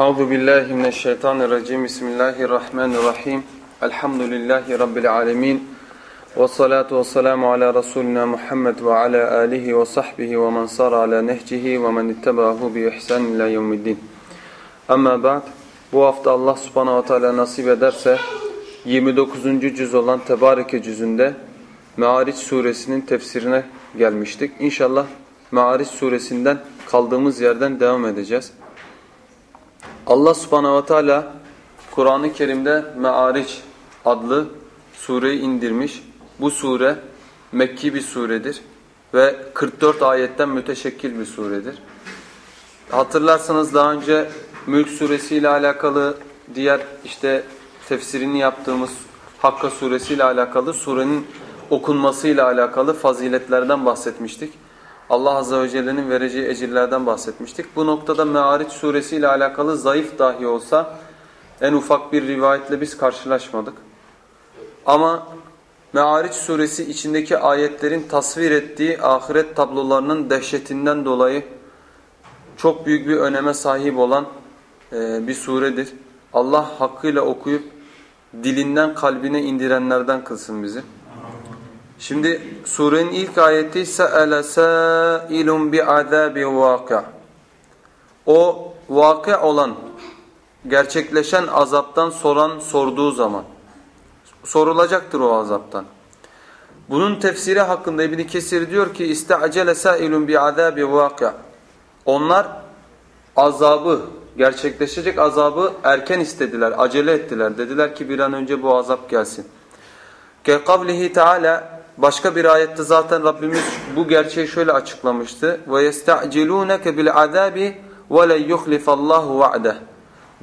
Euzu billahi mineşşeytanirracim. Bismillahirrahmanirrahim. Elhamdülillahi rabbil alamin. Ve salatu ve selamu ala Resulina Muhammed ve ala alihi ve sahbihi ve men sara ala nehcihi ve men ittaba'ahu bi ihsan ila yevmiddin. Amma ba'd. Bu hafta Allah subhanahu ve teala nasip ederse 29. cüz olan Tebareke cüzünde Me'ariç suresinin tefsirine gelmiştik. İnşallah Me'ariç suresinden kaldığımız yerden devam edeceğiz. Allah subhanahu ve teala Kur'an-ı Kerim'de Me'ariç adlı sureyi indirmiş. Bu sure Mekki bir suredir ve 44 ayetten müteşekkil bir suredir. Hatırlarsanız daha önce Mülk suresiyle alakalı diğer işte tefsirini yaptığımız Hakka suresiyle alakalı surenin okunmasıyla alakalı faziletlerden bahsetmiştik. Allah Azze ve Celle'nin vereceği ecirlerden bahsetmiştik. Bu noktada Me'ariç suresiyle alakalı zayıf dahi olsa en ufak bir rivayetle biz karşılaşmadık. Ama Me'ariç suresi içindeki ayetlerin tasvir ettiği ahiret tablolarının dehşetinden dolayı çok büyük bir öneme sahip olan bir suredir. Allah hakkıyla okuyup dilinden kalbine indirenlerden kılsın bizi. Şimdi surenin ilk ayeti se'ele sâilun bi'azâbi vâki' O vakı olan, gerçekleşen azaptan soran sorduğu zaman sorulacaktır o azaptan. Bunun tefsiri hakkında İbn Kesir diyor ki ista'cele sâilun bi'azâbi vâki' Onlar azabı, gerçekleşecek azabı erken istediler, acele ettiler. Dediler ki bir an önce bu azap gelsin. Ke kavlihi Teala Başka bir ayette zaten Rabbimiz bu gerçeği şöyle açıklamıştı. Bil azabi ve le yuhlifallahu va'de.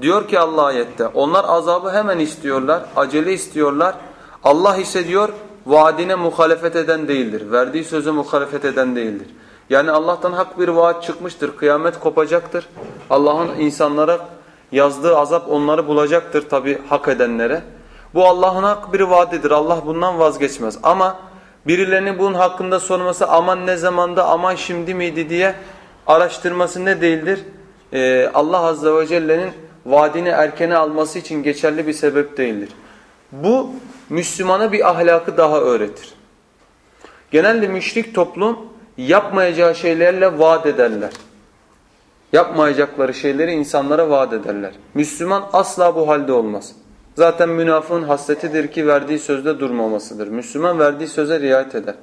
Diyor ki Allah ayette onlar azabı hemen istiyorlar, acele istiyorlar. Allah ise diyor vaadine muhalefet eden değildir. Verdiği söze muhalefet eden değildir. Yani Allah'tan hak bir vaat çıkmıştır. Kıyamet kopacaktır. Allah'ın insanlara yazdığı azap onları bulacaktır tabi hak edenlere. Bu Allah'ın hak bir vaadidir. Allah bundan vazgeçmez. Ama birilerinin bunun hakkında sorması aman ne zamanda aman şimdi miydi diye araştırması ne değildir? Ee, Allah Azze ve Celle'nin vaadini erkene alması için geçerli bir sebep değildir. Bu Müslümana bir ahlakı daha öğretir. Genelde müşrik toplum yapmayacağı şeylerle vaat ederler. Yapmayacakları şeyleri insanlara vaat ederler. Müslüman asla bu halde olmaz. Zaten münafığın hasletidir ki verdiği sözde durmamasıdır. Müslüman verdiği söze riayet eder.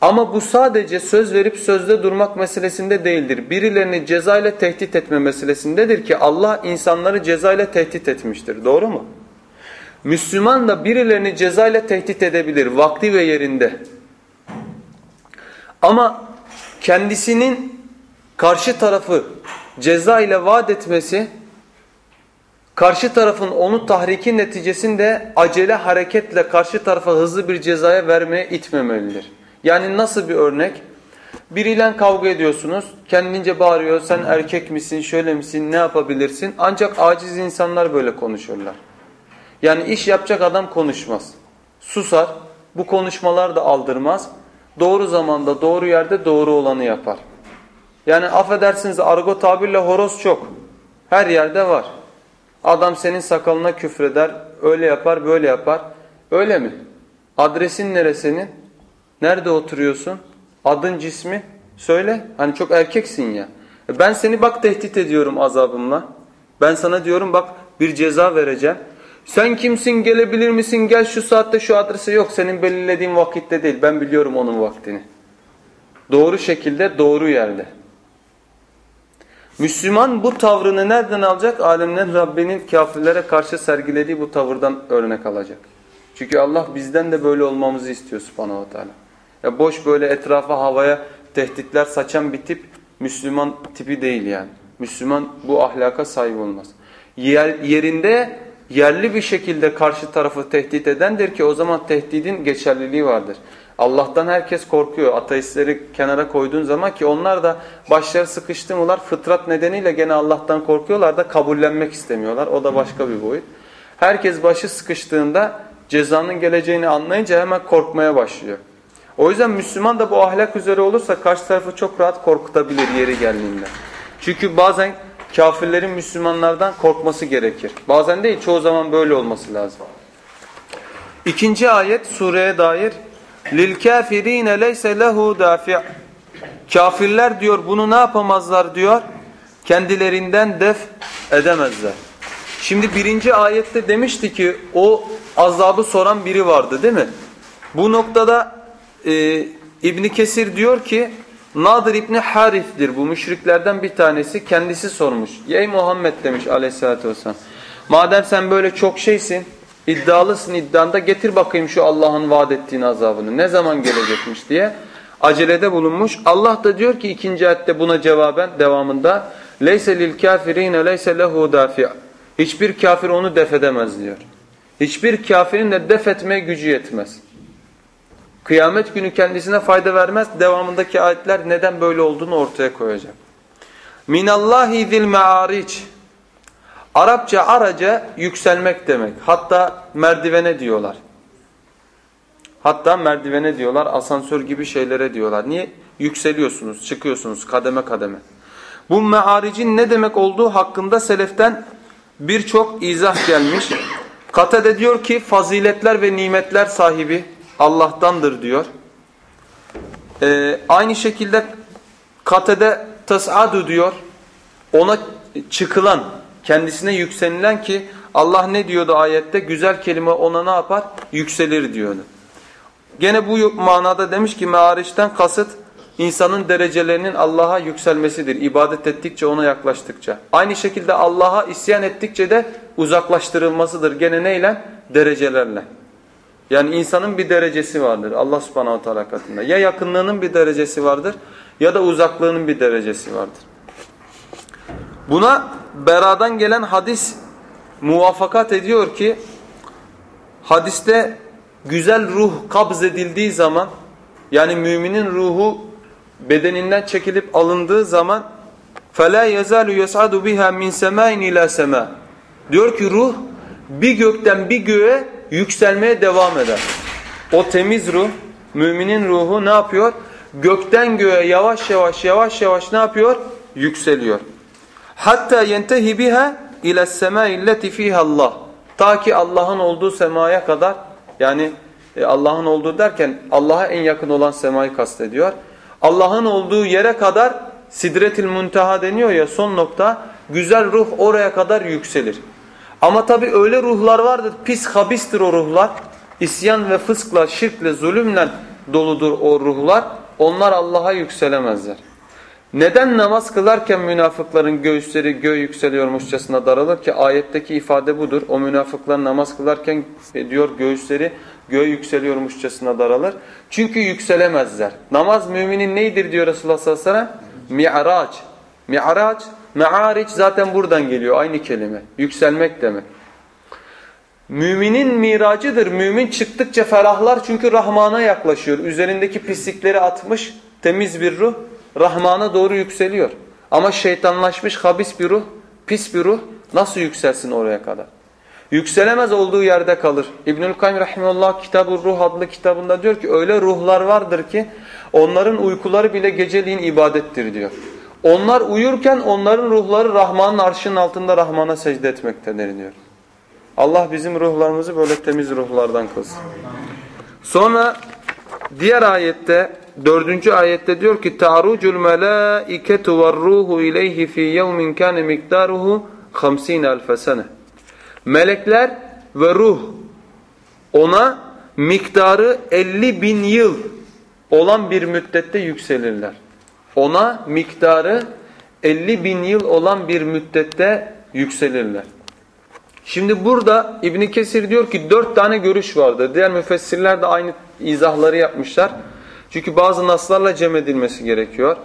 Ama bu sadece söz verip sözde durmak meselesinde değildir. Birilerini cezayla tehdit etme meselesindedir ki Allah insanları cezayla tehdit etmiştir. Doğru mu? Müslüman da birilerini cezayla tehdit edebilir vakti ve yerinde. Ama kendisinin karşı tarafı ceza ile vaat etmesi karşı tarafın onu tahriki neticesinde acele hareketle karşı tarafa hızlı bir cezaya vermeye itmemelidir. Yani nasıl bir örnek? Biriyle kavga ediyorsunuz, kendince bağırıyor, sen erkek misin, şöyle misin, ne yapabilirsin? Ancak aciz insanlar böyle konuşurlar. Yani iş yapacak adam konuşmaz. Susar, bu konuşmalar da aldırmaz. Doğru zamanda, doğru yerde doğru olanı yapar. Yani affedersiniz argo tabirle horoz çok. Her yerde var. Adam senin sakalına küfreder, öyle yapar, böyle yapar. Öyle mi? Adresin neresinin? Nerede oturuyorsun? Adın, cismi? Söyle. Hani çok erkeksin ya. E ben seni bak tehdit ediyorum azabımla. Ben sana diyorum bak bir ceza vereceğim. Sen kimsin gelebilir misin gel şu saatte şu adrese yok senin belirlediğin vakitte değil ben biliyorum onun vaktini. Doğru şekilde doğru yerde. Müslüman bu tavrını nereden alacak? Alemlerin Rabbinin kafirlere karşı sergilediği bu tavırdan örnek alacak. Çünkü Allah bizden de böyle olmamızı istiyor subhanahu wa ta'ala. Ya boş böyle etrafa havaya tehditler saçan bir tip Müslüman tipi değil yani. Müslüman bu ahlaka sahip olmaz. Yer, yerinde yerli bir şekilde karşı tarafı tehdit edendir ki o zaman tehdidin geçerliliği vardır. Allah'tan herkes korkuyor. Ateistleri kenara koyduğun zaman ki onlar da başları sıkıştı mılar fıtrat nedeniyle gene Allah'tan korkuyorlar da kabullenmek istemiyorlar. O da başka bir boyut. Herkes başı sıkıştığında cezanın geleceğini anlayınca hemen korkmaya başlıyor. O yüzden Müslüman da bu ahlak üzere olursa karşı tarafı çok rahat korkutabilir yeri geldiğinde. Çünkü bazen kafirlerin Müslümanlardan korkması gerekir. Bazen değil çoğu zaman böyle olması lazım. İkinci ayet sureye dair lil kafirine leyse lehu dafi' Kafirler diyor bunu ne yapamazlar diyor? Kendilerinden def edemezler. Şimdi birinci ayette demişti ki o azabı soran biri vardı değil mi? Bu noktada e, İbni Kesir diyor ki Nadir İbni Harif'dir bu müşriklerden bir tanesi kendisi sormuş. Ey Muhammed demiş aleyhissalatü vesselam. Madem sen böyle çok şeysin iddialısın iddianda getir bakayım şu Allah'ın vaat ettiğin azabını. Ne zaman gelecekmiş diye acelede bulunmuş. Allah da diyor ki ikinci ayette buna cevaben devamında leyse lil kafirine leyse lehu dafi' Hiçbir kafir onu def edemez diyor. Hiçbir kafirin de def gücü yetmez. Kıyamet günü kendisine fayda vermez. Devamındaki ayetler neden böyle olduğunu ortaya koyacak. Minallahi zil me'ariç. Arapça araca yükselmek demek. Hatta merdivene diyorlar. Hatta merdivene diyorlar, asansör gibi şeylere diyorlar. Niye? Yükseliyorsunuz, çıkıyorsunuz kademe kademe. Bu me'aricin ne demek olduğu hakkında seleften birçok izah gelmiş. Katade diyor ki faziletler ve nimetler sahibi Allah'tandır diyor. Ee, aynı şekilde Katade tasadu diyor. Ona çıkılan, kendisine yükselilen ki Allah ne diyordu ayette? Güzel kelime ona ne yapar? Yükselir diyordu. Gene bu manada demiş ki meariçten kasıt insanın derecelerinin Allah'a yükselmesidir. İbadet ettikçe ona yaklaştıkça. Aynı şekilde Allah'a isyan ettikçe de uzaklaştırılmasıdır. Gene neyle? Derecelerle. Yani insanın bir derecesi vardır Allah subhanahu teala katında. Ya yakınlığının bir derecesi vardır ya da uzaklığının bir derecesi vardır. Buna beradan gelen hadis muvafakat ediyor ki hadiste güzel ruh kabz edildiği zaman yani müminin ruhu bedeninden çekilip alındığı zaman فَلَا يَزَالُ يَسْعَدُ بِهَا مِنْ سَمَاءٍ اِلَى سَمَاءٍ Diyor ki ruh bir gökten bir göğe yükselmeye devam eder. O temiz ruh, müminin ruhu ne yapıyor? Gökten göğe yavaş yavaş yavaş yavaş ne yapıyor? Yükseliyor. Hatta yentehi biha ila sema'illeti fiha Allah. Ta ki Allah'ın olduğu semaya kadar yani e, Allah'ın olduğu derken Allah'a en yakın olan semayı kastediyor. Allah'ın olduğu yere kadar sidretil muntaha deniyor ya son nokta güzel ruh oraya kadar yükselir. Ama tabi öyle ruhlar vardır pis habistir o ruhlar. İsyan ve fıskla, şirkle, zulümle doludur o ruhlar. Onlar Allah'a yükselemezler. Neden namaz kılarken münafıkların göğüsleri göğe yükseliyormuşçasına daralır ki ayetteki ifade budur. O münafıklar namaz kılarken e, diyor göğüsleri göğe yükseliyormuşçasına daralır. Çünkü yükselemezler. Namaz müminin neydir diyor Resulullah sallallahu aleyhi ve sellem? Mi'raç. Mi'raç, me'ariç zaten buradan geliyor aynı kelime. Yükselmek demek. Müminin miracıdır. Mümin çıktıkça ferahlar çünkü Rahman'a yaklaşıyor. Üzerindeki pislikleri atmış temiz bir ruh Rahman'a doğru yükseliyor. Ama şeytanlaşmış habis bir ruh, pis bir ruh nasıl yükselsin oraya kadar? Yükselemez olduğu yerde kalır. İbnül Kayyum Rahimullah Kitab-ı Ruh adlı kitabında diyor ki öyle ruhlar vardır ki onların uykuları bile geceliğin ibadettir diyor. Onlar uyurken onların ruhları Rahman'ın arşının altında Rahman'a secde etmektedir diyor. Allah bizim ruhlarımızı böyle temiz ruhlardan kılsın. Sonra diğer ayette dördüncü ayette diyor ki ta'rucul melâiketu ve ruhu ileyhi fi yevmin kâne miktaruhu 50 elfe sene. Melekler ve ruh ona miktarı 50 bin yıl olan bir müddette yükselirler. Ona miktarı 50 bin yıl olan bir müddette yükselirler. Şimdi burada İbn Kesir diyor ki dört tane görüş vardır. Diğer müfessirler de aynı izahları yapmışlar. Çünkü bazı naslarla cem edilmesi gerekiyor.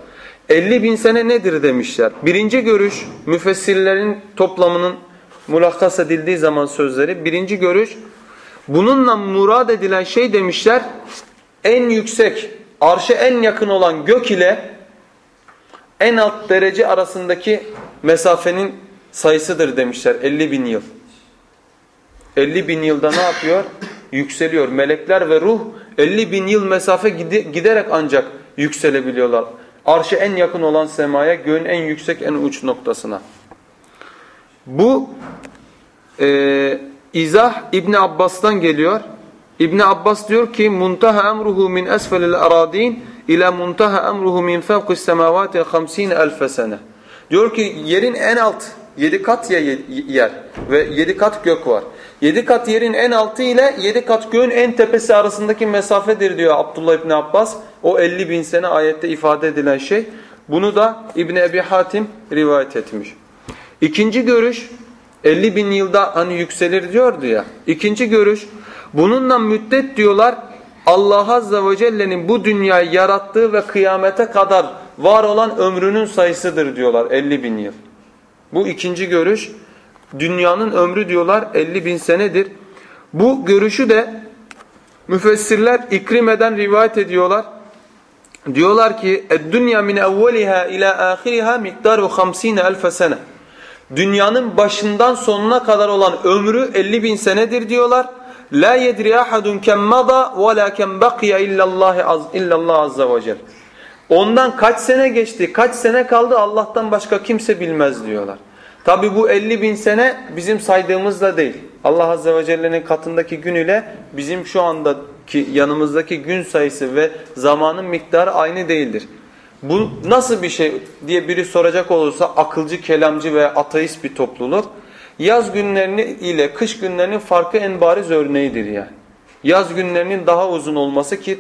50 bin sene nedir demişler. Birinci görüş müfessirlerin toplamının mulakkas edildiği zaman sözleri. Birinci görüş bununla murad edilen şey demişler en yüksek arşa en yakın olan gök ile en alt derece arasındaki mesafenin sayısıdır demişler 50 bin yıl. 50 bin yılda ne yapıyor? Yükseliyor. Melekler ve ruh 50 bin yıl mesafe giderek ancak yükselebiliyorlar. Arşı en yakın olan semaya, göğün en yüksek en uç noktasına. Bu e, izah İbni Abbas'tan geliyor. İbni Abbas diyor ki muntaha emruhu min esfelil aradin ila muntaha emruhu min fevkis semavati 50 elf sene. Diyor ki yerin en alt yedi kat yer ve yedi kat gök var. Yedi kat yerin en altı ile yedi kat göğün en tepesi arasındaki mesafedir diyor Abdullah İbni Abbas. O 50 bin sene ayette ifade edilen şey. Bunu da İbni Ebi Hatim rivayet etmiş. İkinci görüş 50 bin yılda hani yükselir diyordu ya. İkinci görüş bununla müddet diyorlar Allah Azze ve Celle'nin bu dünyayı yarattığı ve kıyamete kadar var olan ömrünün sayısıdır diyorlar 50 bin yıl. Bu ikinci görüş. Dünyanın ömrü diyorlar 50 bin senedir. Bu görüşü de müfessirler ikrimeden rivayet ediyorlar. Diyorlar ki dünya min evveliha ila ahiriha miktaru 50 elf sene. Dünyanın başından sonuna kadar olan ömrü 50 bin senedir diyorlar. La yedri ahadun kem mada ve la kem baqiya illallah azza ve celle. Ondan kaç sene geçti, kaç sene kaldı Allah'tan başka kimse bilmez diyorlar. Tabi bu 50 bin sene bizim saydığımızla değil. Allah Azze ve Celle'nin katındaki gün ile bizim şu andaki yanımızdaki gün sayısı ve zamanın miktarı aynı değildir. Bu nasıl bir şey diye biri soracak olursa akılcı, kelamcı ve ateist bir topluluk. Yaz günlerini ile kış günlerinin farkı en bariz örneğidir yani. Yaz günlerinin daha uzun olması ki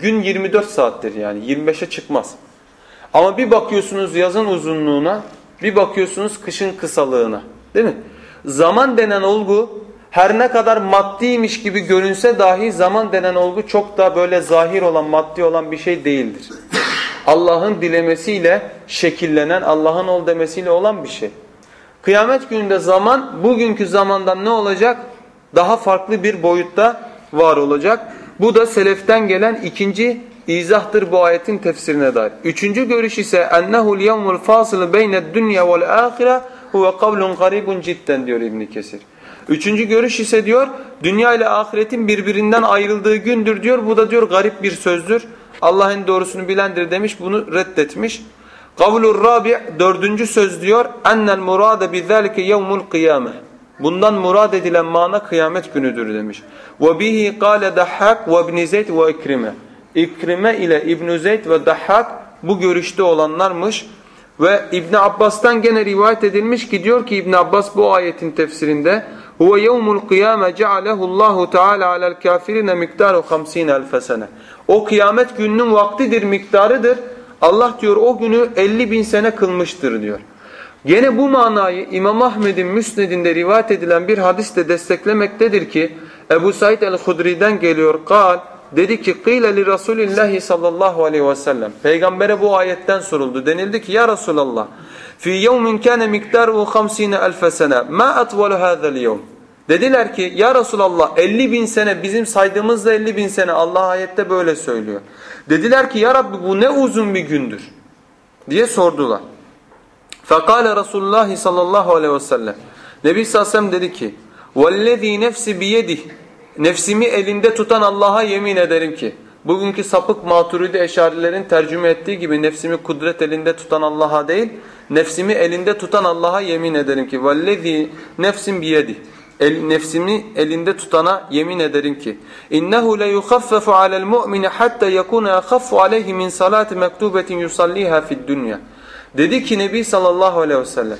gün 24 saattir yani 25'e çıkmaz. Ama bir bakıyorsunuz yazın uzunluğuna, bir bakıyorsunuz kışın kısalığına. Değil mi? Zaman denen olgu her ne kadar maddiymiş gibi görünse dahi zaman denen olgu çok da böyle zahir olan, maddi olan bir şey değildir. Allah'ın dilemesiyle şekillenen, Allah'ın ol demesiyle olan bir şey. Kıyamet gününde zaman bugünkü zamandan ne olacak? Daha farklı bir boyutta var olacak. Bu da seleften gelen ikinci izahtır bu ayetin tefsirine dair. Üçüncü görüş ise ennehu'l yevmul fasıl beyne'd dunya vel ahire huve kavlun garibun cidden diyor İbn Kesir. Üçüncü görüş ise diyor dünya ile ahiretin birbirinden ayrıldığı gündür diyor. Bu da diyor garip bir sözdür. Allah'ın doğrusunu bilendir demiş bunu reddetmiş. Kavlur rabi' dördüncü söz diyor ennel murade bizalike yevmul kıyame. Bundan murad edilen mana kıyamet günüdür demiş. Kâle Dahhak ve İbn Zeyd ve İkrime. İle İbn Zeyd ve Dahhak bu görüşte olanlarmış. Ve İbn Abbas'tan gene rivayet edilmiş ki diyor ki İbn Abbas bu ayetin tefsirinde huve yevmul kıyame cealehu Allahu Teala alel kafirine miktaru 50 elf sene. O kıyamet gününün vaktidir, miktarıdır. Allah diyor o günü 50 bin sene kılmıştır diyor. Gene bu manayı İmam Ahmed'in müsnedinde rivayet edilen bir hadis de desteklemektedir ki Ebu Said el-Hudri'den geliyor. Kal dedi ki kıyle li Resulillahi sallallahu aleyhi ve sellem. Peygambere bu ayetten soruldu. Denildi ki ya Resulallah fi yevmin kâne miktaruhu 50 elfe sene ma atvalu hâzel yevm. Dediler ki ya Resulallah 50 bin sene bizim saydığımızda 50 bin sene Allah ayette böyle söylüyor. Dediler ki ya Rabbi bu ne uzun bir gündür diye sordular. Fekale Resulullah sallallahu aleyhi ve sellem. Nebi sallallahu dedi ki وَالَّذ۪ي nefsi biyedih Nefsimi elinde tutan Allah'a yemin ederim ki bugünkü sapık maturidi eşarilerin tercüme ettiği gibi nefsimi kudret elinde tutan Allah'a değil nefsimi elinde tutan Allah'a yemin ederim ki وَالَّذ۪ي nefsim biyedih El, nefsimi elinde tutana yemin ederim ki innehu le yukhaffafu alel mu'mini hatta yekuna akhaffu aleyhi min salati mektubetin yusalliha fid dunya. Dedi ki Nebi sallallahu aleyhi ve sellem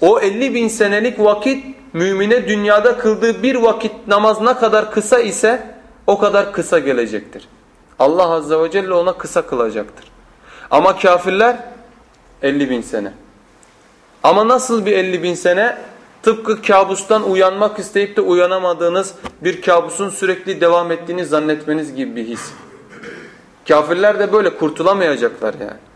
o 50 bin senelik vakit mümine dünyada kıldığı bir vakit namaz ne kadar kısa ise o kadar kısa gelecektir. Allah azze ve celle ona kısa kılacaktır. Ama kafirler 50 bin sene. Ama nasıl bir 50 bin sene? Tıpkı kabustan uyanmak isteyip de uyanamadığınız bir kabusun sürekli devam ettiğini zannetmeniz gibi bir his. Kafirler de böyle kurtulamayacaklar yani.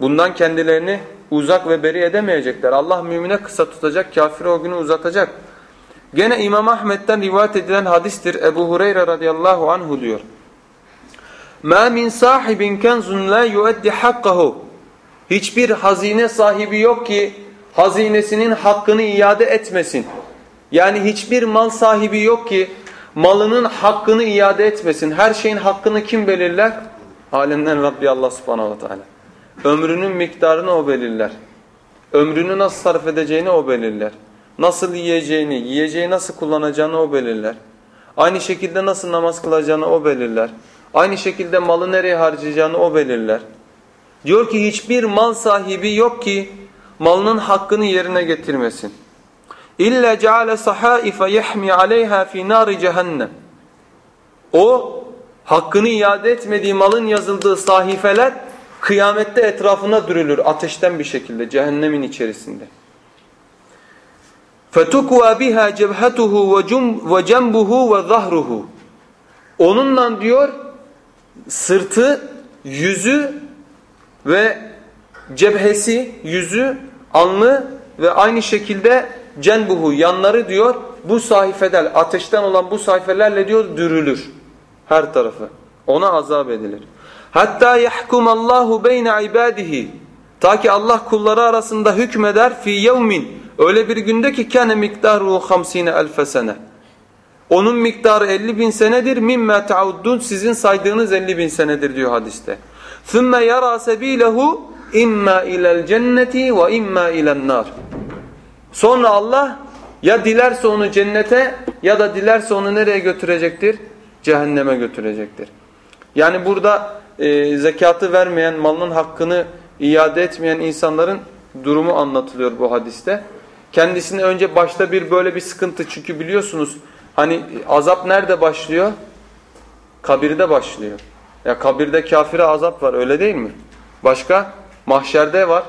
Bundan kendilerini uzak ve beri edemeyecekler. Allah mümine kısa tutacak, kafiri o günü uzatacak. Gene İmam Ahmet'ten rivayet edilen hadistir. Ebu Hureyre radıyallahu anhu diyor. مَا مِنْ صَاحِبٍ كَنْزٌ لَا يُؤَدِّ حَقَّهُ Hiçbir hazine sahibi yok ki hazinesinin hakkını iade etmesin. Yani hiçbir mal sahibi yok ki malının hakkını iade etmesin. Her şeyin hakkını kim belirler? Alemden Rabbi Allah subhanahu wa ta'ala. Ömrünün miktarını o belirler. Ömrünü nasıl sarf edeceğini o belirler. Nasıl yiyeceğini, yiyeceği nasıl kullanacağını o belirler. Aynı şekilde nasıl namaz kılacağını o belirler. Aynı şekilde malı nereye harcayacağını o belirler. Diyor ki hiçbir mal sahibi yok ki malının hakkını yerine getirmesin. İlla ceale sahaife yahmi aleyha fi nari cehennem. O hakkını iade etmediği malın yazıldığı sahifeler kıyamette etrafına dürülür ateşten bir şekilde cehennemin içerisinde. فَتُكْوَى بِهَا جَبْهَتُهُ وَجَنْبُهُ وَظَهْرُهُ Onunla diyor sırtı, yüzü ve cebhesi, yüzü, alnı ve aynı şekilde cenbuhu yanları diyor bu sayfeler ateşten olan bu sayfelerle diyor dürülür her tarafı. Ona azap edilir. Hatta yahkum Allahu beyne ibadihi. Ta ki Allah kulları arasında hükmeder fi yevmin. Öyle bir günde ki kene miktaru hamsine elfe sene. Onun miktarı 50 bin senedir. Mimme tauddun sizin saydığınız 50 bin senedir diyor hadiste. Thumma yara sebilehu imma ilel cenneti ve imma ilen nar. Sonra Allah ya dilerse onu cennete ya da dilerse onu nereye götürecektir? Cehenneme götürecektir. Yani burada e, zekatı vermeyen, malının hakkını iade etmeyen insanların durumu anlatılıyor bu hadiste. Kendisine önce başta bir böyle bir sıkıntı çünkü biliyorsunuz hani azap nerede başlıyor? Kabirde başlıyor. Ya kabirde kafire azap var öyle değil mi? Başka? Mahşerde var.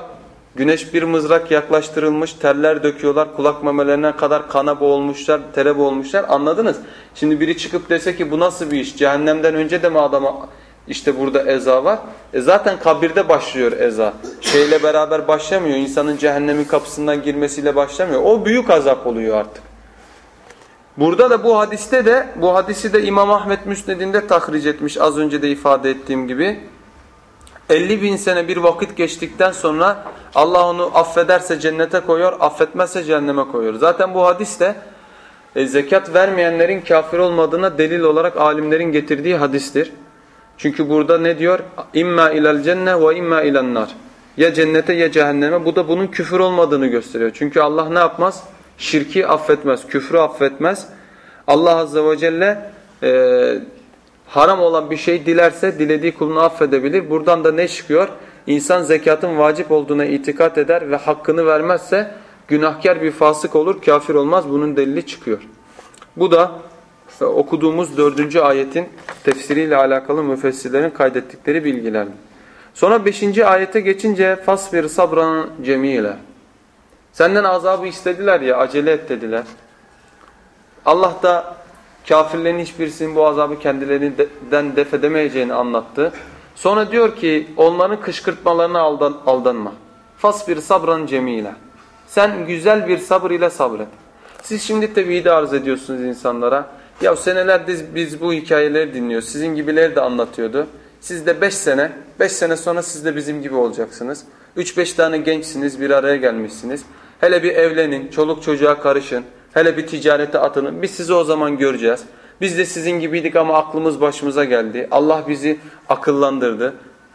Güneş bir mızrak yaklaştırılmış, terler döküyorlar, kulak memelerine kadar kana boğulmuşlar, tere boğulmuşlar. Anladınız? Şimdi biri çıkıp dese ki bu nasıl bir iş? Cehennemden önce de mi adama işte burada eza var? E zaten kabirde başlıyor eza. Şeyle beraber başlamıyor. İnsanın cehennemin kapısından girmesiyle başlamıyor. O büyük azap oluyor artık. Burada da bu hadiste de bu hadisi de İmam Ahmet Müsned'inde tahric etmiş az önce de ifade ettiğim gibi. 50 bin sene bir vakit geçtikten sonra Allah onu affederse cennete koyuyor, affetmezse cehenneme koyuyor. Zaten bu hadis de e, zekat vermeyenlerin kafir olmadığına delil olarak alimlerin getirdiği hadistir. Çünkü burada ne diyor? İmma ilal cenne ve imma ilan nar. Ya cennete ya cehenneme. Bu da bunun küfür olmadığını gösteriyor. Çünkü Allah ne yapmaz? Şirki affetmez, küfrü affetmez. Allah azze ve celle e, haram olan bir şey dilerse dilediği kulunu affedebilir. Buradan da ne çıkıyor? İnsan zekatın vacip olduğuna itikat eder ve hakkını vermezse günahkar bir fasık olur, kafir olmaz. Bunun delili çıkıyor. Bu da okuduğumuz dördüncü ayetin tefsiriyle alakalı müfessirlerin kaydettikleri bilgiler. Sonra beşinci ayete geçince fasbir sabran cemile. Senden azabı istediler ya acele et dediler. Allah da kafirlerin hiçbirisinin bu azabı kendilerinden def edemeyeceğini anlattı. Sonra diyor ki onların kışkırtmalarına aldan, aldanma. Fasbir sabran cemile. Sen güzel bir sabır ile sabret. Siz şimdi tevhidi arz ediyorsunuz insanlara. Ya senelerdir biz bu hikayeleri dinliyoruz. Sizin gibileri de anlatıyordu. Siz de 5 sene, 5 sene sonra siz de bizim gibi olacaksınız. 3-5 tane gençsiniz, bir araya gelmişsiniz. Hele bir evlenin, çoluk çocuğa karışın. Hele bir ticarete atılın. Biz sizi o zaman göreceğiz. Biz de sizin gibiydik ama aklımız başımıza geldi. Allah bizi akıllandırdı.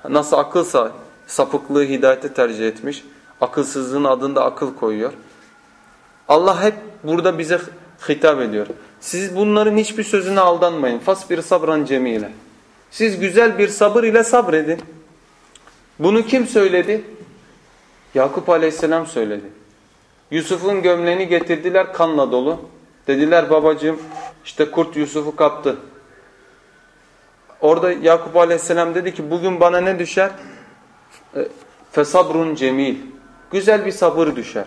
Nasıl akılsa sapıklığı hidayete tercih etmiş. Akılsızlığın adında akıl koyuyor. Allah hep burada bize hitap ediyor. Siz bunların hiçbir sözüne aldanmayın. Fas bir sabran cemile. Siz güzel bir sabır ile sabredin. Bunu kim söyledi? Yakup aleyhisselam söyledi. Yusuf'un gömleğini getirdiler kanla dolu. Dediler babacığım işte kurt Yusuf'u kaptı. Orada Yakup aleyhisselam dedi ki bugün bana ne düşer? E, fesabrun cemil. Güzel bir sabır düşer.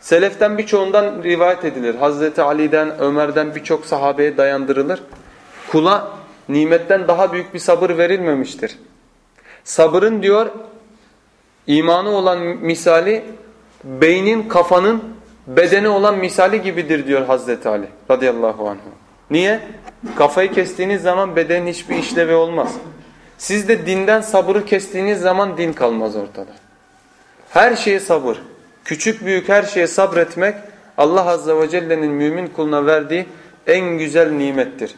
Seleften birçoğundan rivayet edilir. Hazreti Ali'den, Ömer'den birçok sahabeye dayandırılır. Kula nimetten daha büyük bir sabır verilmemiştir. Sabırın diyor imanı olan misali beynin, kafanın bedeni olan misali gibidir diyor Hazreti Ali radıyallahu anh. Niye? Kafayı kestiğiniz zaman bedenin hiçbir işlevi olmaz. Siz de dinden sabırı kestiğiniz zaman din kalmaz ortada. Her şeye sabır. Küçük büyük her şeye sabretmek Allah Azze ve Celle'nin mümin kuluna verdiği en güzel nimettir.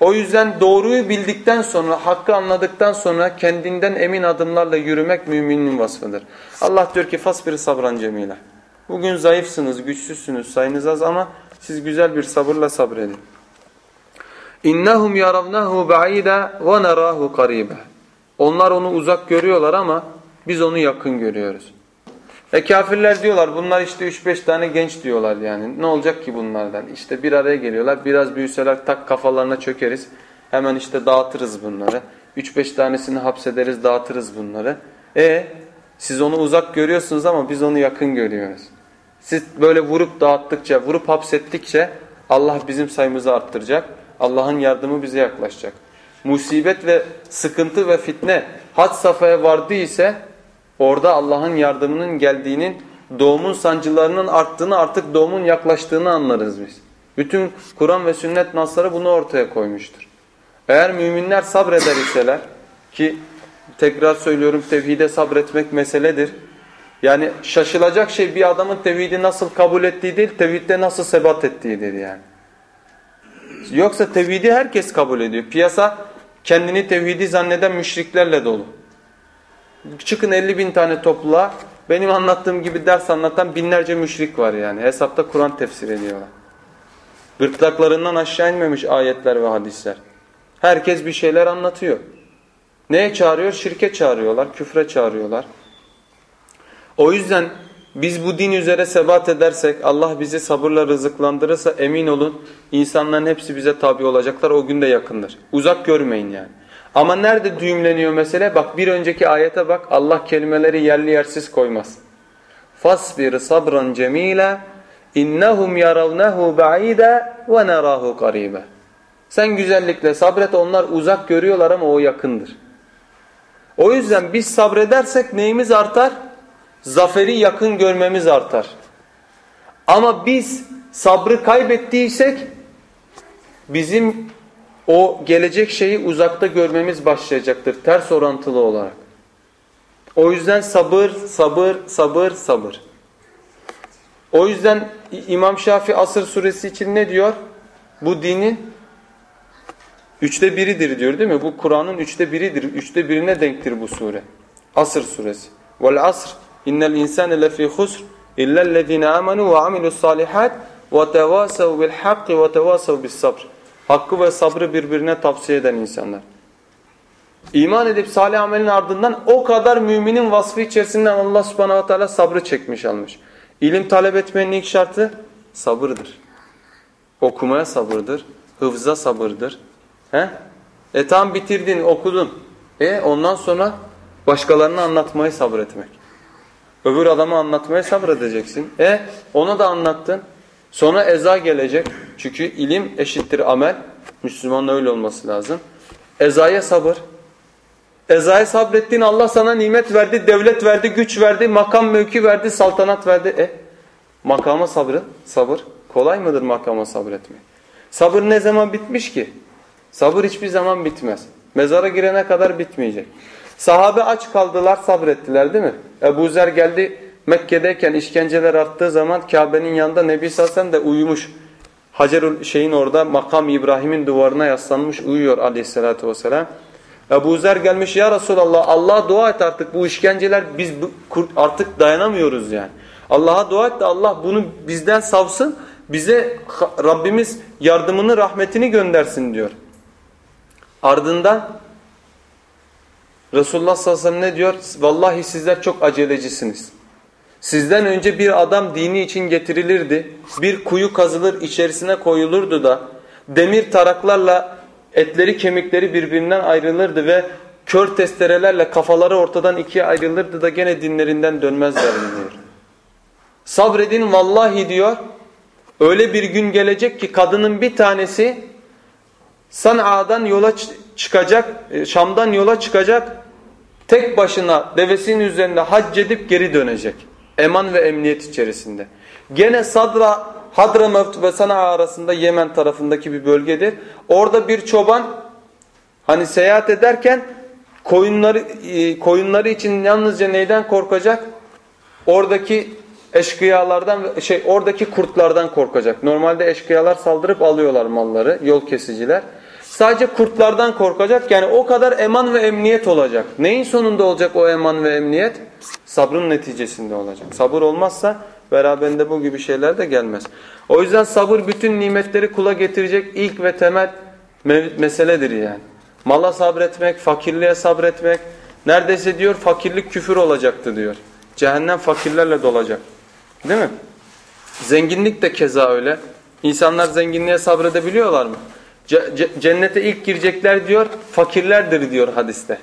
O yüzden doğruyu bildikten sonra, hakkı anladıktan sonra kendinden emin adımlarla yürümek müminin vasfıdır. Allah diyor ki fasbir sabran cemile. Bugün zayıfsınız, güçsüzsünüz, sayınız az ama siz güzel bir sabırla sabredin. İnnehum yaravnahu ba'ida ve narahu qariba. Onlar onu uzak görüyorlar ama biz onu yakın görüyoruz. E kafirler diyorlar bunlar işte 3-5 tane genç diyorlar yani. Ne olacak ki bunlardan? İşte bir araya geliyorlar. Biraz büyüseler tak kafalarına çökeriz. Hemen işte dağıtırız bunları. 3-5 tanesini hapsederiz dağıtırız bunları. E siz onu uzak görüyorsunuz ama biz onu yakın görüyoruz. Siz böyle vurup dağıttıkça, vurup hapsettikçe Allah bizim sayımızı arttıracak. Allah'ın yardımı bize yaklaşacak. Musibet ve sıkıntı ve fitne had safhaya vardı ise orada Allah'ın yardımının geldiğinin doğumun sancılarının arttığını artık doğumun yaklaştığını anlarız biz. Bütün Kur'an ve sünnet nasları bunu ortaya koymuştur. Eğer müminler sabreder iseler ki tekrar söylüyorum tevhide sabretmek meseledir. Yani şaşılacak şey bir adamın tevhidi nasıl kabul ettiği değil, tevhidde nasıl sebat ettiğidir yani. Yoksa tevhidi herkes kabul ediyor. Piyasa kendini tevhidi zanneden müşriklerle dolu. Çıkın 50 bin tane topluluğa benim anlattığım gibi ders anlatan binlerce müşrik var yani. Hesapta Kur'an tefsir ediyorlar. Gırtlaklarından aşağı inmemiş ayetler ve hadisler. Herkes bir şeyler anlatıyor. Neye çağırıyor? Şirke çağırıyorlar, küfre çağırıyorlar. O yüzden biz bu din üzere sebat edersek, Allah bizi sabırla rızıklandırırsa emin olun insanların hepsi bize tabi olacaklar. O gün de yakındır. Uzak görmeyin yani. Ama nerede düğümleniyor mesele? Bak bir önceki ayete bak Allah kelimeleri yerli yersiz koymaz. Fasbir sabran cemile innahum yaravnehu ba'ide ve nerahu garibe. Sen güzellikle sabret onlar uzak görüyorlar ama o yakındır. O yüzden biz sabredersek neyimiz artar? Zaferi yakın görmemiz artar. Ama biz sabrı kaybettiysek bizim o gelecek şeyi uzakta görmemiz başlayacaktır ters orantılı olarak. O yüzden sabır, sabır, sabır, sabır. O yüzden İmam Şafii Asır suresi için ne diyor? Bu dinin üçte biridir diyor değil mi? Bu Kur'an'ın üçte biridir. Üçte birine denktir bu sure. Asır suresi. Vel asr innel insane lefî husr illellezine amenu ve amilus salihat ve tevasav bil ve tevasav bis sabr. Hakkı ve sabrı birbirine tavsiye eden insanlar. İman edip salih amelin ardından o kadar müminin vasfı içerisinden Allah subhanahu wa ta'ala sabrı çekmiş almış. İlim talep etmenin ilk şartı sabırdır. Okumaya sabırdır. Hıfza sabırdır. He? E tam bitirdin, okudun. E ondan sonra başkalarına anlatmayı sabretmek. Öbür adama anlatmaya sabredeceksin. E ona da anlattın. Sonra eza gelecek. Çünkü ilim eşittir amel. Müslümanın öyle olması lazım. Ezaya sabır. Ezaya sabrettin Allah sana nimet verdi, devlet verdi, güç verdi, makam mevki verdi, saltanat verdi. E makama sabrı, sabır. Kolay mıdır makama sabretmek? Sabır ne zaman bitmiş ki? Sabır hiçbir zaman bitmez. Mezara girene kadar bitmeyecek. Sahabe aç kaldılar sabrettiler değil mi? Ebu Zer geldi Mekke'deyken işkenceler arttığı zaman Kabe'nin yanında Nebi Sassam de uyumuş. Hacerül şeyin orada makam İbrahim'in duvarına yaslanmış uyuyor aleyhissalatü vesselam. Ebu Zer gelmiş ya Resulallah Allah'a dua et artık bu işkenceler biz artık dayanamıyoruz yani. Allah'a dua et de Allah bunu bizden savsın bize Rabbimiz yardımını rahmetini göndersin diyor. Ardından Resulullah sallallahu aleyhi ve sellem ne diyor? Vallahi sizler çok acelecisiniz. Sizden önce bir adam dini için getirilirdi. Bir kuyu kazılır içerisine koyulurdu da demir taraklarla etleri kemikleri birbirinden ayrılırdı ve kör testerelerle kafaları ortadan ikiye ayrılırdı da gene dinlerinden dönmezlerdi diyor. Sabredin vallahi diyor öyle bir gün gelecek ki kadının bir tanesi San'a'dan yola çıkacak, e, Şam'dan yola çıkacak tek başına devesinin üzerinde hac edip geri dönecek. Eman ve emniyet içerisinde. Gene Sadra, Hadramavt ve Sana'a arasında Yemen tarafındaki bir bölgedir. Orada bir çoban hani seyahat ederken koyunları e, koyunları için yalnızca neyden korkacak? Oradaki eşkıyalardan şey oradaki kurtlardan korkacak. Normalde eşkıyalar saldırıp alıyorlar malları, yol kesiciler. Sadece kurtlardan korkacak. Yani o kadar eman ve emniyet olacak. Neyin sonunda olacak o eman ve emniyet? Sabrın neticesinde olacak. Sabır olmazsa Beraberinde bu gibi şeyler de gelmez. O yüzden sabır bütün nimetleri kula getirecek ilk ve temel meseledir yani. Mala sabretmek, fakirliğe sabretmek. Neredeyse diyor fakirlik küfür olacaktı diyor. Cehennem fakirlerle dolacak. Değil mi? Zenginlik de keza öyle. İnsanlar zenginliğe sabredebiliyorlar mı? Cennete ilk girecekler diyor, fakirlerdir diyor hadiste.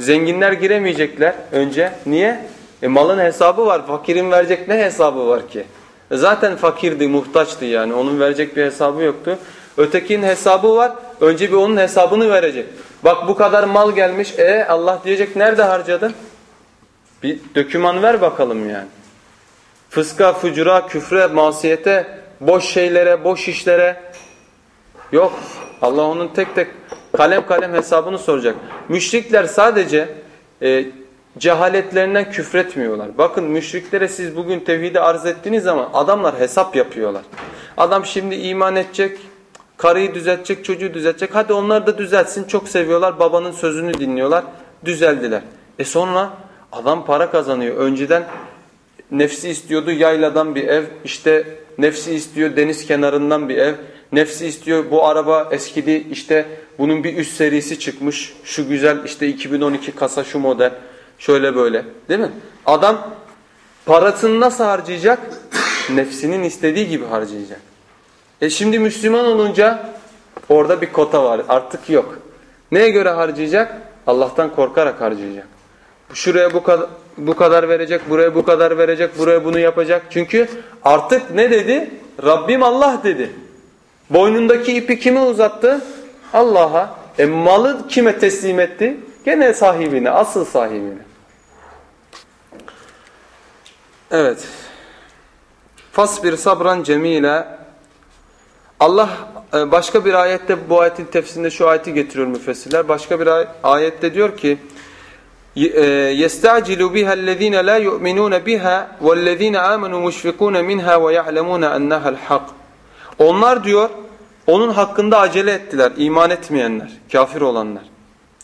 Zenginler giremeyecekler önce. Niye? E malın hesabı var. Fakirin verecek ne hesabı var ki? E zaten fakirdi, muhtaçtı yani. Onun verecek bir hesabı yoktu. Ötekinin hesabı var. Önce bir onun hesabını verecek. Bak bu kadar mal gelmiş. E Allah diyecek nerede harcadın? Bir döküman ver bakalım yani. Fıska, fucura, küfre, masiyete, boş şeylere, boş işlere. Yok. Allah onun tek tek kalem kalem hesabını soracak. Müşrikler sadece e, cehaletlerinden küfretmiyorlar. Bakın müşriklere siz bugün tevhidi arz ettiğiniz zaman adamlar hesap yapıyorlar. Adam şimdi iman edecek, karıyı düzeltecek, çocuğu düzeltecek. Hadi onlar da düzeltsin. Çok seviyorlar. Babanın sözünü dinliyorlar. Düzeldiler. E sonra adam para kazanıyor. Önceden nefsi istiyordu yayladan bir ev. İşte nefsi istiyor deniz kenarından bir ev. Nefsi istiyor bu araba eskidi işte bunun bir üst serisi çıkmış. Şu güzel işte 2012 kasa şu model. Şöyle böyle değil mi? Adam parasını nasıl harcayacak? Nefsinin istediği gibi harcayacak. E şimdi Müslüman olunca orada bir kota var artık yok. Neye göre harcayacak? Allah'tan korkarak harcayacak. Şuraya bu kadar, bu kadar verecek, buraya bu kadar verecek, buraya bunu yapacak. Çünkü artık ne dedi? Rabbim Allah dedi. Boynundaki ipi kime uzattı? Allah'a. E malı kime teslim etti? Gene sahibine, asıl sahibine. Evet. Fasbir sabran cemile. Allah e, başka bir ayette bu ayetin tefsirinde şu ayeti getiriyor müfessirler. Başka bir ayette diyor ki يستعجل بها الذين لا يؤمنون بها والذين آمنوا مشفقون منها ويعلمون أنها الحق onlar diyor onun hakkında acele ettiler iman etmeyenler, kafir olanlar.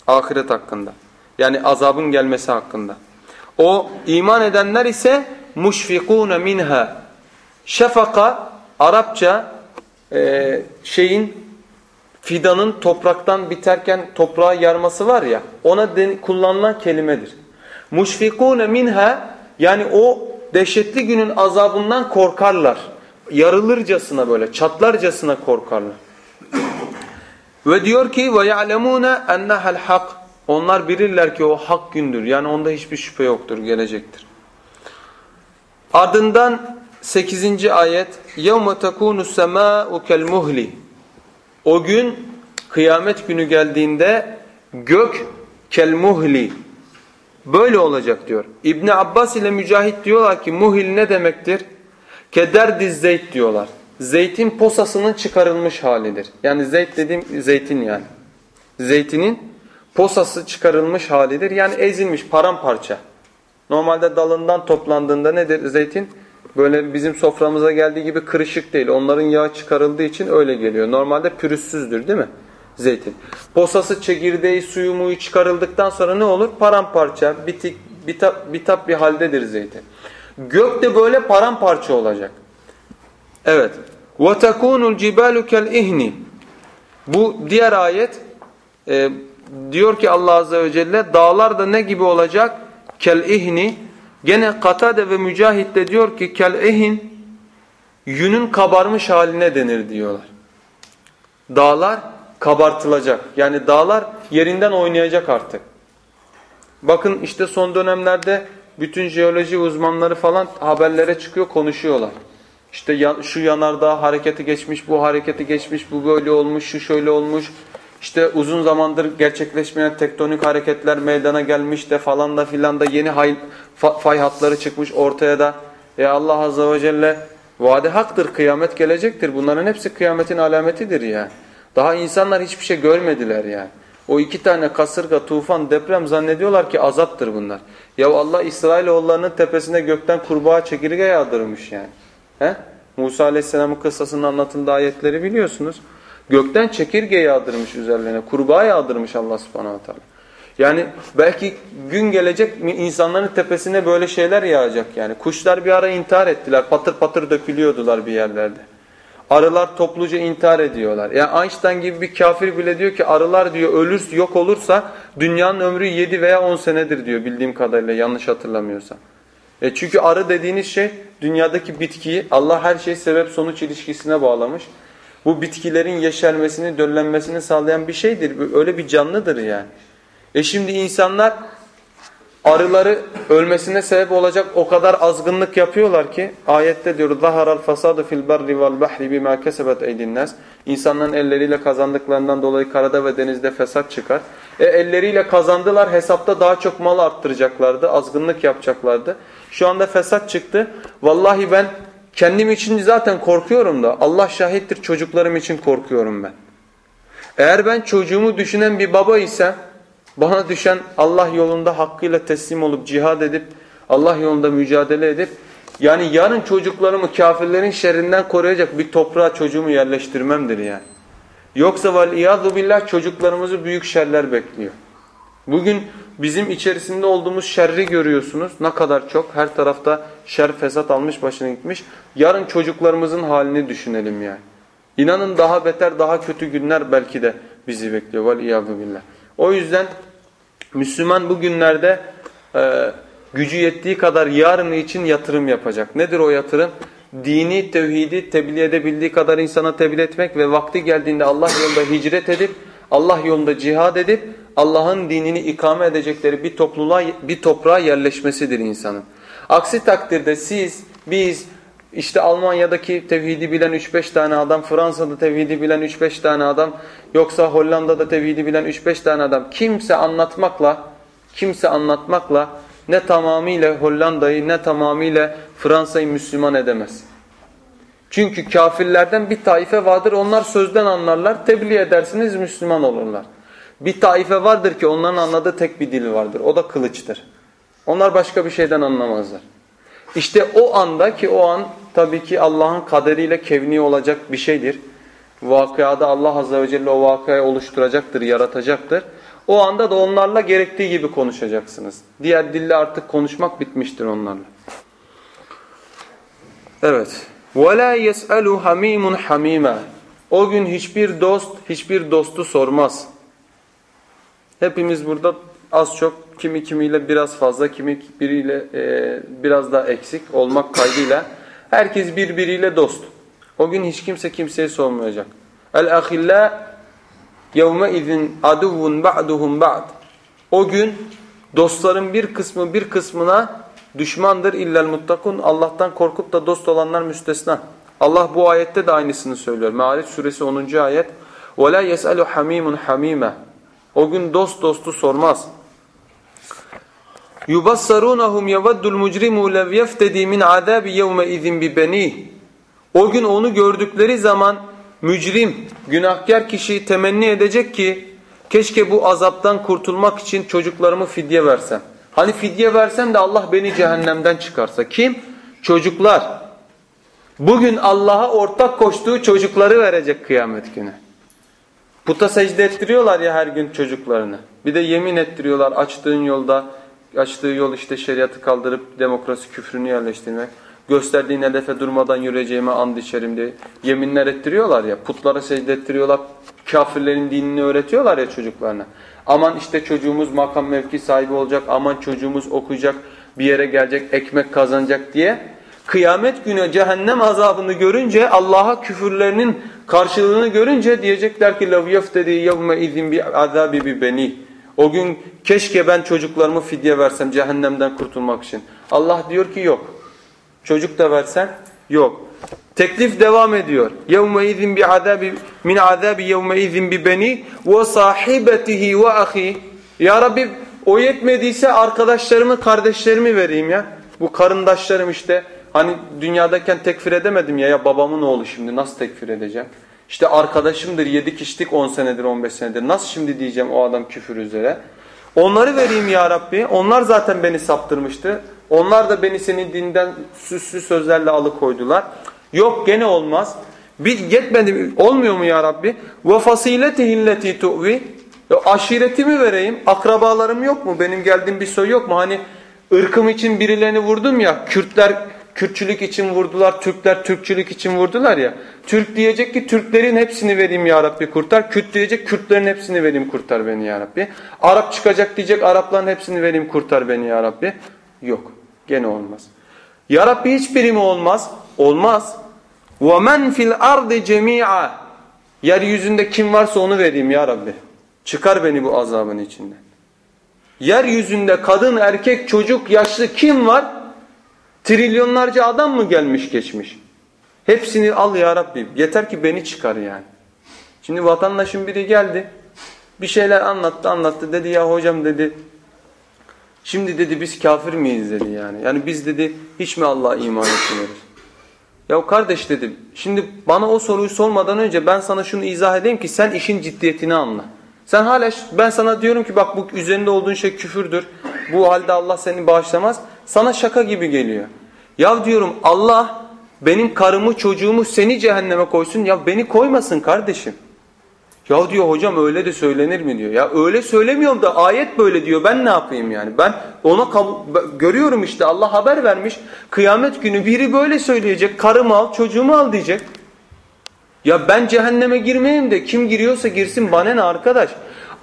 Ahiret hakkında. Yani azabın gelmesi hakkında. O iman edenler ise muşfikune minha. Şefaka Arapça e, şeyin fidanın topraktan biterken toprağa yarması var ya ona kullanılan kelimedir. Muşfikune minha yani o dehşetli günün azabından korkarlar yarılırcasına böyle çatlarcasına korkarlar. Ve diyor ki ve ya'lemune ennehel hak. Onlar bilirler ki o hak gündür. Yani onda hiçbir şüphe yoktur, gelecektir. Ardından 8. ayet يَوْمَ تَكُونُ السَّمَاءُ كَالْمُهْلِ O gün kıyamet günü geldiğinde gök kelmuhli böyle olacak diyor. İbn Abbas ile Mücahit diyorlar ki muhil ne demektir? Kederdi zeyt diyorlar. Zeytin posasının çıkarılmış halidir. Yani zeyt dediğim zeytin yani. Zeytinin posası çıkarılmış halidir. Yani ezilmiş paramparça. Normalde dalından toplandığında nedir zeytin? Böyle bizim soframıza geldiği gibi kırışık değil. Onların yağı çıkarıldığı için öyle geliyor. Normalde pürüzsüzdür değil mi? Zeytin. Posası, çekirdeği, suyu muyu çıkarıldıktan sonra ne olur? Paramparça, bitik, bitap, bitap bir haldedir zeytin. Gök de böyle paramparça olacak. Evet. وَتَكُونُ الْجِبَالُ كَالْاِهْنِ Bu diğer ayet e, diyor ki Allah Azze ve Celle dağlar da ne gibi olacak? Kel-ihni Gene Katade ve Mücahit de diyor ki kel-ihin yünün kabarmış haline denir diyorlar. Dağlar kabartılacak. Yani dağlar yerinden oynayacak artık. Bakın işte son dönemlerde bütün jeoloji uzmanları falan haberlere çıkıyor konuşuyorlar. İşte şu yanardağ hareketi geçmiş, bu hareketi geçmiş, bu böyle olmuş, şu şöyle olmuş. İşte uzun zamandır gerçekleşmeyen tektonik hareketler meydana gelmiş de falan da filan da yeni hay, fay hatları çıkmış ortaya da. Ya Allah Azze ve Celle vade haktır, kıyamet gelecektir. Bunların hepsi kıyametin alametidir yani. Daha insanlar hiçbir şey görmediler yani. O iki tane kasırga, tufan, deprem zannediyorlar ki azaptır bunlar. Ya Allah İsrailoğullarının tepesine gökten kurbağa çekirge yağdırmış yani. He? Musa Aleyhisselam'ın kıssasının anlatıldığı ayetleri biliyorsunuz. Gökten çekirge yağdırmış üzerlerine. Kurbağa yağdırmış Allah subhanahu teala. Yani belki gün gelecek insanların tepesine böyle şeyler yağacak yani. Kuşlar bir ara intihar ettiler. Patır patır dökülüyordular bir yerlerde. Arılar topluca intihar ediyorlar. Yani Einstein gibi bir kafir bile diyor ki arılar diyor ölür yok olursa dünyanın ömrü 7 veya 10 senedir diyor bildiğim kadarıyla yanlış hatırlamıyorsam. E çünkü arı dediğiniz şey dünyadaki bitkiyi Allah her şeyi sebep sonuç ilişkisine bağlamış. Bu bitkilerin yeşermesini, döllenmesini sağlayan bir şeydir. Öyle bir canlıdır yani. E şimdi insanlar arıları ölmesine sebep olacak o kadar azgınlık yapıyorlar ki ayette diyor zaharal fasadu fil berri vel bahri bima kesebet eydin nas. İnsanların elleriyle kazandıklarından dolayı karada ve denizde fesat çıkar. E elleriyle kazandılar hesapta daha çok mal arttıracaklardı, azgınlık yapacaklardı. Şu anda fesat çıktı. Vallahi ben kendim için zaten korkuyorum da Allah şahittir çocuklarım için korkuyorum ben. Eğer ben çocuğumu düşünen bir baba ise bana düşen Allah yolunda hakkıyla teslim olup cihad edip Allah yolunda mücadele edip yani yarın çocuklarımı kafirlerin şerrinden koruyacak bir toprağa çocuğumu yerleştirmemdir yani. Yoksa vel iyadu billah çocuklarımızı büyük şerler bekliyor. Bugün bizim içerisinde olduğumuz şerri görüyorsunuz. Ne kadar çok her tarafta şer fesat almış başına gitmiş. Yarın çocuklarımızın halini düşünelim yani. İnanın daha beter daha kötü günler belki de bizi bekliyor. Vel iyadu billah. O yüzden Müslüman bugünlerde e, gücü yettiği kadar yarını için yatırım yapacak. Nedir o yatırım? Dini, tevhidi tebliğ edebildiği kadar insana tebliğ etmek ve vakti geldiğinde Allah yolunda hicret edip, Allah yolunda cihad edip, Allah'ın dinini ikame edecekleri bir topluluğa, bir toprağa yerleşmesidir insanın. Aksi takdirde siz, biz, işte Almanya'daki tevhidi bilen 3-5 tane adam, Fransa'da tevhidi bilen 3-5 tane adam, yoksa Hollanda'da tevhidi bilen 3-5 tane adam. Kimse anlatmakla, kimse anlatmakla ne tamamıyla Hollanda'yı ne tamamıyla Fransa'yı Müslüman edemez. Çünkü kafirlerden bir taife vardır, onlar sözden anlarlar, tebliğ edersiniz Müslüman olurlar. Bir taife vardır ki onların anladığı tek bir dil vardır, o da kılıçtır. Onlar başka bir şeyden anlamazlar. İşte o anda ki o an tabii ki Allah'ın kaderiyle kevni olacak bir şeydir. Vakıada Allah Azze ve Celle o vakayı oluşturacaktır, yaratacaktır. O anda da onlarla gerektiği gibi konuşacaksınız. Diğer dille artık konuşmak bitmiştir onlarla. Evet. وَلَا يَسْأَلُ حَم۪يمٌ حَم۪يمًا O gün hiçbir dost, hiçbir dostu sormaz. Hepimiz burada az çok kimi kimiyle biraz fazla, kimi biriyle e, biraz daha eksik olmak kaydıyla herkes birbiriyle dost. O gün hiç kimse kimseye sormayacak. El ahilla yevme izin aduvun ba'duhum ba'd. O gün dostların bir kısmı bir kısmına düşmandır illel muttakun. Allah'tan korkup da dost olanlar müstesna. Allah bu ayette de aynısını söylüyor. Me'arif suresi 10. ayet. وَلَا يَسْأَلُ حَم۪يمٌ حَم۪يمًا O gün dost dostu sormaz. yubassarunhum yawaddul mujrimu lev yeftedi min azabi yevme izin bi beni. O gün onu gördükleri zaman mücrim, günahkar kişi temenni edecek ki keşke bu azaptan kurtulmak için çocuklarımı fidye versem. Hani fidye versem de Allah beni cehennemden çıkarsa. Kim? Çocuklar. Bugün Allah'a ortak koştuğu çocukları verecek kıyamet günü. Puta secde ettiriyorlar ya her gün çocuklarını. Bir de yemin ettiriyorlar açtığın yolda açtığı yol işte şeriatı kaldırıp demokrasi küfrünü yerleştirmek. Gösterdiğin hedefe durmadan yürüyeceğime and içerim diye yeminler ettiriyorlar ya. Putlara secde ettiriyorlar. Kafirlerin dinini öğretiyorlar ya çocuklarına. Aman işte çocuğumuz makam mevki sahibi olacak. Aman çocuğumuz okuyacak. Bir yere gelecek. Ekmek kazanacak diye. Kıyamet günü cehennem azabını görünce Allah'a küfürlerinin karşılığını görünce diyecekler ki لَوْ يَفْتَدِي يَوْمَ اِذٍ بِعَذَابِ بِبَن۪ي o gün keşke ben çocuklarımı fidye versem cehennemden kurtulmak için. Allah diyor ki yok. Çocuk da versen yok. Teklif devam ediyor. Yevme izin bi azabi min azabi yevme izin bi beni ve sahibetihi ve ahi. Ya Rabbi o yetmediyse arkadaşlarımı, kardeşlerimi vereyim ya. Bu karındaşlarım işte. Hani dünyadayken tekfir edemedim ya ya babamın oğlu şimdi nasıl tekfir edeceğim? İşte arkadaşımdır yedi kişilik 10 senedir 15 senedir. Nasıl şimdi diyeceğim o adam küfür üzere. Onları vereyim ya Rabbi. Onlar zaten beni saptırmıştı. Onlar da beni senin dinden süslü sözlerle alıkoydular. Yok gene olmaz. Bir yetmedi olmuyor mu ya Rabbi? Ve fasiletihi illeti tu'vi aşiretimi vereyim, akrabalarım yok mu? Benim geldiğim bir soy yok mu? Hani ırkım için birilerini vurdum ya, Kürtler Kürtçülük için vurdular, Türkler Türkçülük için vurdular ya. Türk diyecek ki Türklerin hepsini vereyim ya Rabbi kurtar. Kürt diyecek Kürtlerin hepsini vereyim kurtar beni ya Rabbi. Arap çıkacak diyecek Arapların hepsini vereyim kurtar beni ya Rabbi. Yok. Gene olmaz. Ya Rabbi hiçbiri mi olmaz? Olmaz. وَمَنْ fil الْأَرْضِ جَمِيعًا Yeryüzünde kim varsa onu vereyim ya Rabbi. Çıkar beni bu azabın içinden. Yeryüzünde kadın, erkek, çocuk, yaşlı kim var? Trilyonlarca adam mı gelmiş geçmiş? Hepsini al ya Rabbi. Yeter ki beni çıkar yani. Şimdi vatandaşın biri geldi. Bir şeyler anlattı anlattı. Dedi ya hocam dedi. Şimdi dedi biz kafir miyiz dedi yani. Yani biz dedi hiç mi Allah'a iman etmiyoruz? Ya kardeş dedim. Şimdi bana o soruyu sormadan önce ben sana şunu izah edeyim ki sen işin ciddiyetini anla. Sen hala ben sana diyorum ki bak bu üzerinde olduğun şey küfürdür. Bu halde Allah seni bağışlamaz. Sana şaka gibi geliyor. Ya diyorum Allah benim karımı çocuğumu seni cehenneme koysun. Ya beni koymasın kardeşim. Ya diyor hocam öyle de söylenir mi diyor. Ya öyle söylemiyorum da ayet böyle diyor. Ben ne yapayım yani? Ben ona görüyorum işte Allah haber vermiş. Kıyamet günü biri böyle söyleyecek. Karımı al çocuğumu al diyecek. Ya ben cehenneme girmeyeyim de kim giriyorsa girsin bana ne arkadaş.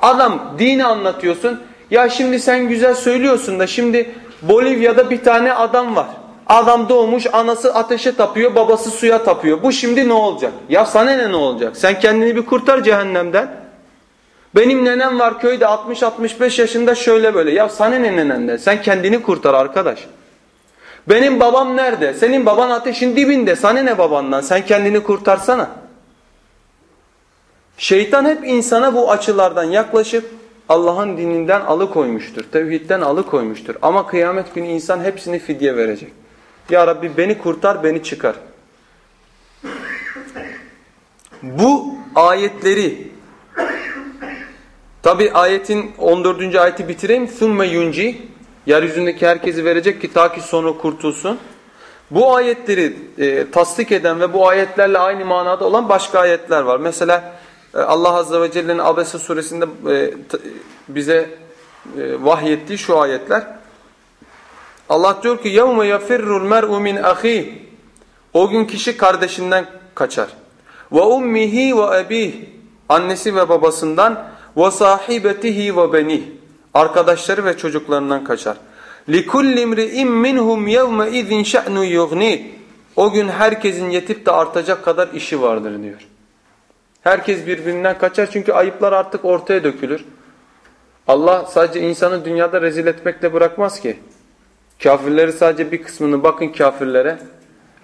Adam dini anlatıyorsun. Ya şimdi sen güzel söylüyorsun da şimdi Bolivya'da bir tane adam var. Adam doğmuş anası ateşe tapıyor babası suya tapıyor. Bu şimdi ne olacak? Ya sana ne ne olacak? Sen kendini bir kurtar cehennemden. Benim nenem var köyde 60-65 yaşında şöyle böyle. Ya sana ne nenenden? Sen kendini kurtar arkadaş. Benim babam nerede? Senin baban ateşin dibinde. Sana ne babandan? Sen kendini kurtarsana. Şeytan hep insana bu açılardan yaklaşıp Allah'ın dininden alıkoymuştur. Tevhidden alıkoymuştur. Ama kıyamet günü insan hepsini fidye verecek. Ya Rabbi beni kurtar, beni çıkar. Bu ayetleri tabi ayetin 14. ayeti bitireyim. ثُمَّ yunci Yeryüzündeki herkesi verecek ki ta ki sonra kurtulsun. Bu ayetleri e, tasdik eden ve bu ayetlerle aynı manada olan başka ayetler var. Mesela Allah Azze ve Celle'nin Abese suresinde e, bize e, vahyettiği şu ayetler. Allah diyor ki يَوْمَ يَفِرُّ الْمَرْءُ مِنْ أَخِيهِ O gün kişi kardeşinden kaçar. وَاُمِّهِ وَأَبِيهِ Annesi ve babasından وَصَاحِبَتِهِ وَبَنِيهِ Arkadaşları ve çocuklarından kaçar. لِكُلِّ اِمْرِئِمْ مِنْهُمْ يَوْمَ اِذٍ شَأْنُ يُغْنِي O gün herkesin yetip de artacak kadar işi vardır diyor. Herkes birbirinden kaçar çünkü ayıplar artık ortaya dökülür. Allah sadece insanı dünyada rezil etmekle bırakmaz ki. Kafirleri sadece bir kısmını bakın kafirlere.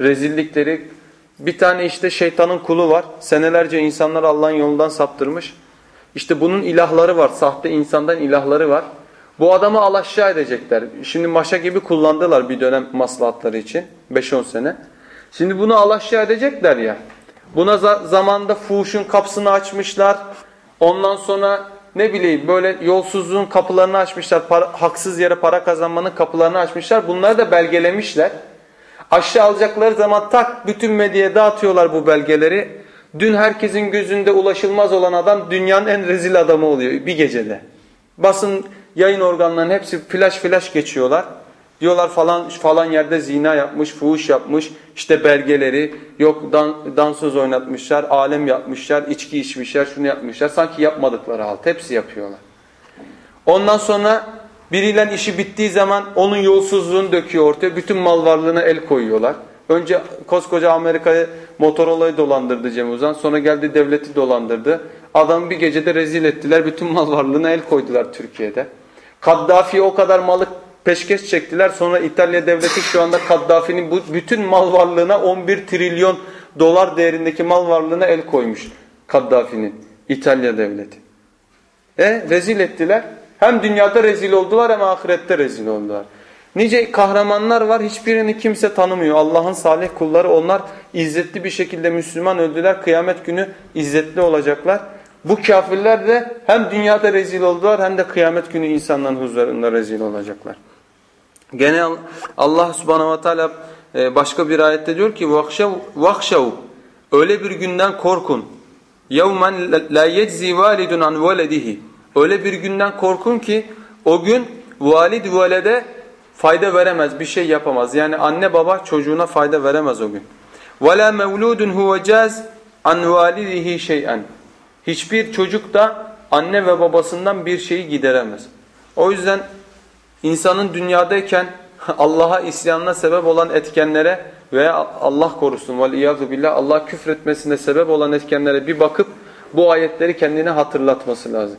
Rezillikleri. Bir tane işte şeytanın kulu var. Senelerce insanlar Allah'ın yolundan saptırmış. İşte bunun ilahları var. Sahte insandan ilahları var. Bu adamı alaşağı edecekler. Şimdi maşa gibi kullandılar bir dönem maslahatları için. 5-10 sene. Şimdi bunu alaşağı edecekler ya. Buna zamanda fuhuşun kapısını açmışlar. Ondan sonra ne bileyim böyle yolsuzluğun kapılarını açmışlar. Para, haksız yere para kazanmanın kapılarını açmışlar. Bunları da belgelemişler. Aşağı alacakları zaman tak bütün medyaya dağıtıyorlar bu belgeleri. Dün herkesin gözünde ulaşılmaz olan adam dünyanın en rezil adamı oluyor bir gecede. Basın yayın organlarının hepsi flash flash geçiyorlar. Diyorlar falan falan yerde zina yapmış, fuhuş yapmış, işte belgeleri, yok dan, dansöz oynatmışlar, alem yapmışlar, içki içmişler, şunu yapmışlar. Sanki yapmadıkları halt. Hepsi yapıyorlar. Ondan sonra biriyle işi bittiği zaman onun yolsuzluğunu döküyor ortaya. Bütün mal varlığına el koyuyorlar. Önce koskoca Amerika'yı Motorola'yı dolandırdı Cem Uzan. Sonra geldi devleti dolandırdı. Adamı bir gecede rezil ettiler. Bütün mal varlığına el koydular Türkiye'de. Kaddafi o kadar malı peşkeş çektiler. Sonra İtalya devleti şu anda Kaddafi'nin bütün mal varlığına 11 trilyon dolar değerindeki mal varlığına el koymuş. Kaddafi'nin İtalya devleti. E rezil ettiler. Hem dünyada rezil oldular hem ahirette rezil oldular. Nice kahramanlar var hiçbirini kimse tanımıyor. Allah'ın salih kulları onlar izzetli bir şekilde Müslüman öldüler. Kıyamet günü izzetli olacaklar. Bu kafirler de hem dünyada rezil oldular hem de kıyamet günü insanların huzurunda rezil olacaklar. Gene Allah subhanahu ve teala e, başka bir ayette diyor ki vahşav öyle bir günden korkun. Yevmen la yeczi validun an veledihi. Öyle bir günden korkun ki o gün valid velede fayda veremez, bir şey yapamaz. Yani anne baba çocuğuna fayda veremez o gün. Ve la mevludun huve caz an validihi. Hiçbir çocuk da anne ve babasından bir şeyi gideremez. O yüzden insanın dünyadayken Allah'a isyanına sebep olan etkenlere veya Allah korusun vel billah Allah küfretmesine sebep olan etkenlere bir bakıp bu ayetleri kendine hatırlatması lazım.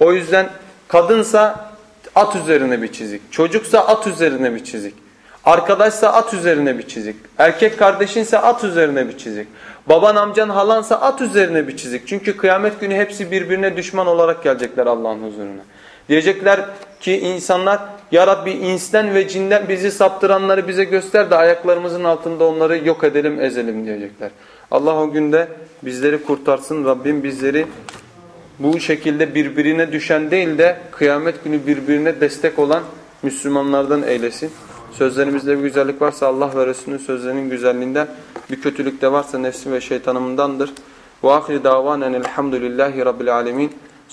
O yüzden kadınsa at üzerine bir çizik, çocuksa at üzerine bir çizik, arkadaşsa at üzerine bir çizik, erkek kardeşinse at üzerine bir çizik, baban amcan halansa at üzerine bir çizik. Çünkü kıyamet günü hepsi birbirine düşman olarak gelecekler Allah'ın huzuruna. Diyecekler ki insanlar ya Rabbi insten ve cinden bizi saptıranları bize göster de ayaklarımızın altında onları yok edelim ezelim diyecekler. Allah o günde bizleri kurtarsın. Rabbim bizleri bu şekilde birbirine düşen değil de kıyamet günü birbirine destek olan Müslümanlardan eylesin. Sözlerimizde bir güzellik varsa Allah ve Resulünün sözlerinin güzelliğinden, bir kötülük de varsa nefsim ve şeytanımdandır. Ve ahri davanen elhamdülillahi rabbil alemin.